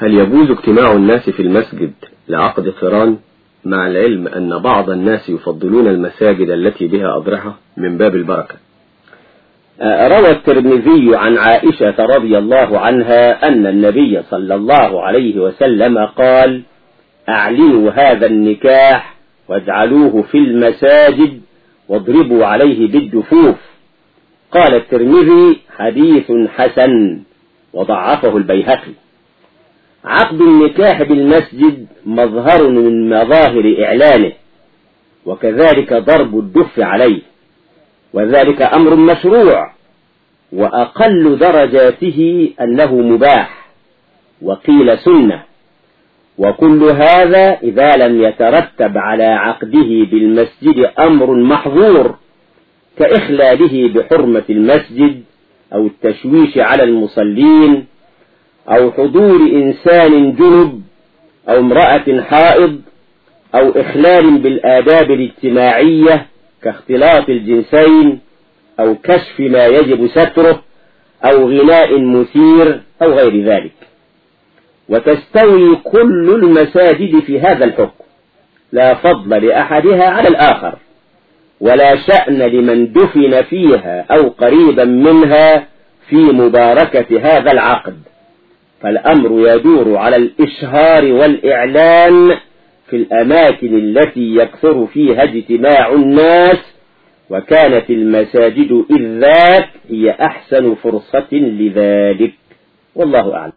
هل يجوز اجتماع الناس في المسجد لعقد قران مع العلم أن بعض الناس يفضلون المساجد التي بها أضرحة من باب البركة؟ روى الترمذي عن عائشة رضي الله عنها أن النبي صلى الله عليه وسلم قال أعلنوا هذا النكاح واجعلوه في المساجد واضربوا عليه بالدفوف قال الترمذي حديث حسن. وضعفه البيهقي. عقد النكاح بالمسجد مظهر من مظاهر إعلانه وكذلك ضرب الدف عليه وذلك أمر مشروع وأقل درجاته أنه مباح وقيل سنة وكل هذا إذا لم يترتب على عقده بالمسجد أمر محظور كإخلاله بحرمة المسجد أو التشويش على المصلين أو حضور إنسان جنب أو امرأة حائض أو إخلال بالآداب الاجتماعية كاختلاط الجنسين أو كشف ما يجب ستره أو غناء مثير أو غير ذلك. وتستوي كل المساجد في هذا الحكم. لا فضل لأحدها على الآخر. ولا شأن لمن دفن فيها أو قريبا منها في مباركة هذا العقد. فالأمر يدور على الإشهار والإعلان في الأماكن التي يكثر فيها اجتماع الناس وكانت المساجد إذ ذاك هي أحسن فرصة لذلك. والله أعلم.